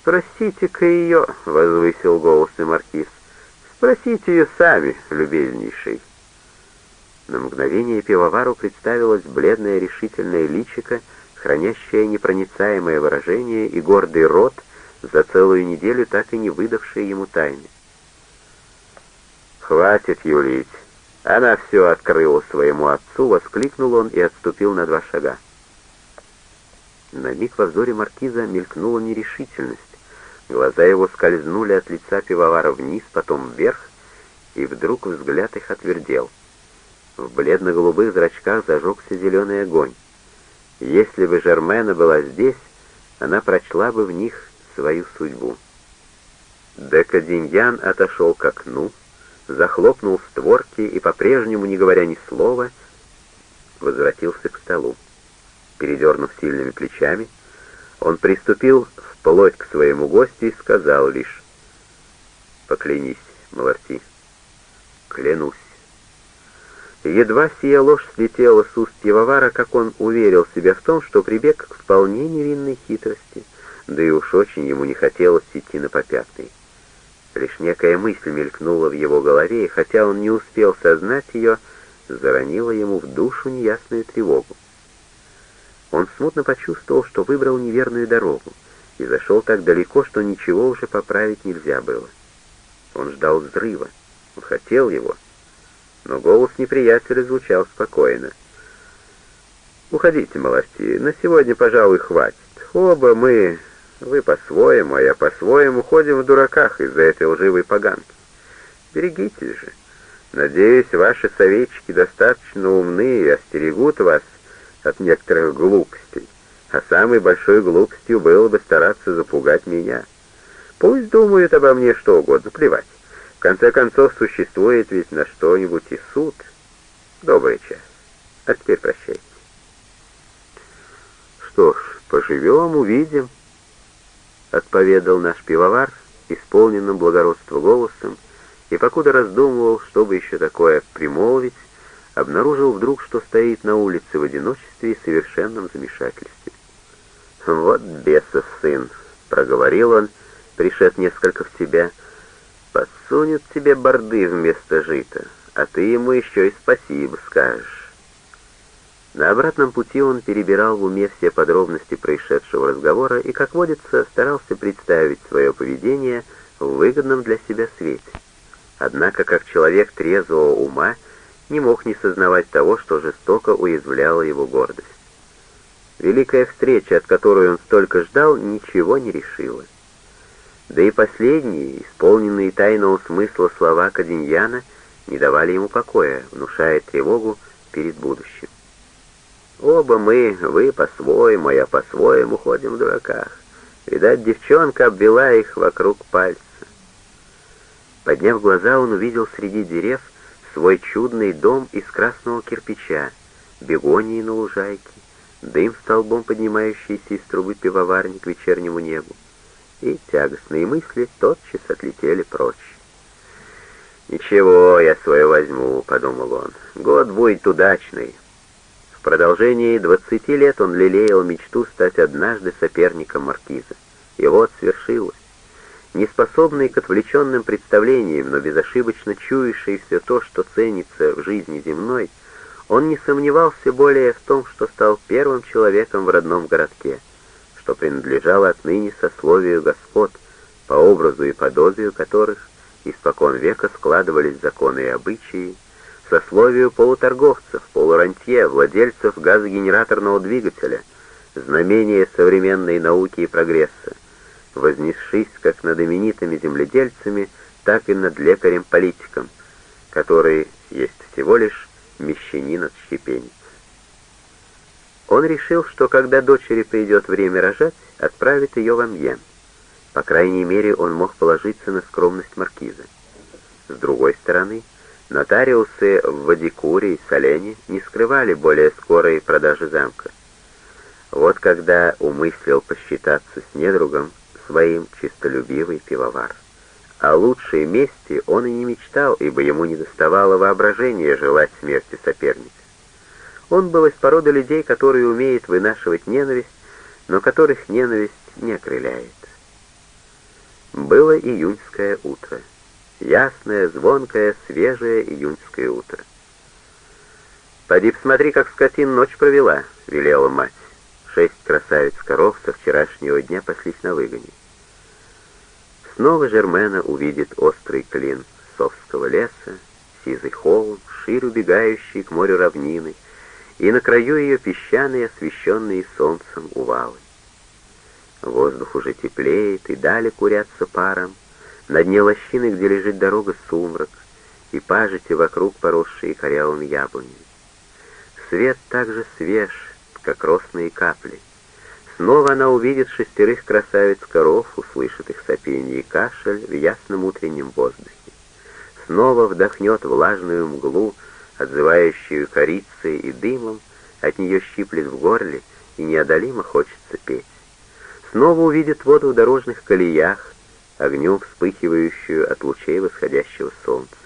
«Спросите-ка ее», — возвысил голос и маркиз. «Спросите ее сами, любезнейший». На мгновение пивовару представилось бледное решительное личико, хранящее непроницаемое выражение и гордый рот, за целую неделю так и не выдавший ему тайны. «Хватит юлить! Она все открыла своему отцу!» — воскликнул он и отступил на два шага. На миг во взоре маркиза мелькнула нерешительность. Глаза его скользнули от лица пивовара вниз, потом вверх, и вдруг взгляд их отвердел. В бледно-голубых зрачках зажегся зеленый огонь. Если бы Жермена была здесь, она прочла бы в них свою судьбу. Декадиньян отошел к окну, захлопнул створки и, по-прежнему не говоря ни слова, возвратился к столу. Передернув сильными плечами, он приступил вплоть к своему гостю и сказал лишь «Поклянись, Маларти». «Клянусь». Едва сия ложь слетела с уст пивовара, как он уверил себя в том, что прибег к вполне невинной хитрости, да и уж очень ему не хотелось идти на попятный. Лишь некая мысль мелькнула в его голове, и хотя он не успел сознать ее, заронила ему в душу неясную тревогу. Он смутно почувствовал, что выбрал неверную дорогу, и зашел так далеко, что ничего уже поправить нельзя было. Он ждал взрыва, он хотел его, но голос неприятеля звучал спокойно. «Уходите, Маларти, на сегодня, пожалуй, хватит. Оба мы, вы по-своему, а я по-своему, ходим в дураках из-за этой лживой поганки. Берегитесь же. Надеюсь, ваши советчики достаточно умны и остерегут вас от некоторых глупостей, а самой большой глупостью было бы стараться запугать меня. Пусть думают обо мне что угодно, плевать. В конце концов, существует ведь на что-нибудь и суд. Добрый час. А теперь прощайте. Что ж, поживем, увидим, — отповедал наш пивовар, исполненным благородства голосом, и покуда раздумывал, чтобы еще такое примолвить, обнаружил вдруг, что стоит на улице в одиночестве и совершенном замешательстве. «Вот бесов сын!» — проговорил он, пришед несколько в себя. «Подсунет тебе борды вместо жита, а ты ему еще и спасибо скажешь». На обратном пути он перебирал в уме все подробности происшедшего разговора и, как водится, старался представить свое поведение в выгодном для себя свете. Однако, как человек трезвого ума, не мог не сознавать того, что жестоко уязвляла его гордость. Великая встреча, от которой он столько ждал, ничего не решила. Да и последние, исполненные тайного смысла слова Каденьяна, не давали ему покоя, внушая тревогу перед будущим. Оба мы, вы по-своему, я по-своему ходим в дураках. Видать, девчонка обвела их вокруг пальца. Подняв глаза, он увидел среди дерев свой чудный дом из красного кирпича, бегонии на лужайке, дым столбом поднимающийся из трубы пивоварни к вечернему небу, и тягостные мысли тотчас отлетели прочь. «Ничего, я свое возьму», — подумал он. «Год будет удачный». В продолжении двадцати лет он лелеял мечту стать однажды соперником маркиза. И вот свершилось неспособный к отвлеченным представлениям, но безошибочно чующий все то, что ценится в жизни земной, он не сомневался более в том, что стал первым человеком в родном городке, что принадлежало отныне сословию господ, по образу и подобию которых испокон века складывались законы и обычаи, сословию полуторговцев, полурантье, владельцев газогенераторного двигателя, знамение современной науки и прогресса, вознесшись как над именитыми земледельцами, так и над лекарем-политиком, который есть всего лишь мещанин отщепенец. Он решил, что когда дочери придет время рожать, отправит ее в Амьен. По крайней мере, он мог положиться на скромность маркиза. С другой стороны, нотариусы в Вадикуре и Солене не скрывали более скорой продажи замка. Вот когда умыслил посчитаться с недругом, своим чистолюбивый пивовар. О лучшей мести он и не мечтал, ибо ему не доставало воображения желать смерти соперницы. Он был из породы людей, которые умеют вынашивать ненависть, но которых ненависть не окрыляет. Было июньское утро. Ясное, звонкое, свежее июньское утро. «Поди посмотри, как скотин ночь провела», — велела мать. Шесть красавиц-коров со вчерашнего дня паслись на выгоне. Снова Жермена увидит острый клин Совского леса, сизый холм, ширь убегающий к морю равнины, и на краю ее песчаные, освещенные солнцем увалы. Воздух уже теплеет, и дали курятся паром, на дне лощины, где лежит дорога, сумрак, и пажити вокруг поросшие корявыми яблонями. Свет так же свеж, как росные капли. Снова она увидит шестерых красавиц-коров, услышит их сопение и кашель в ясном утреннем воздухе. Снова вдохнет влажную мглу, отзывающую корицей и дымом, от нее щиплет в горле, и неодолимо хочется петь. Снова увидит воду в дорожных колеях, огнем вспыхивающую от лучей восходящего солнца.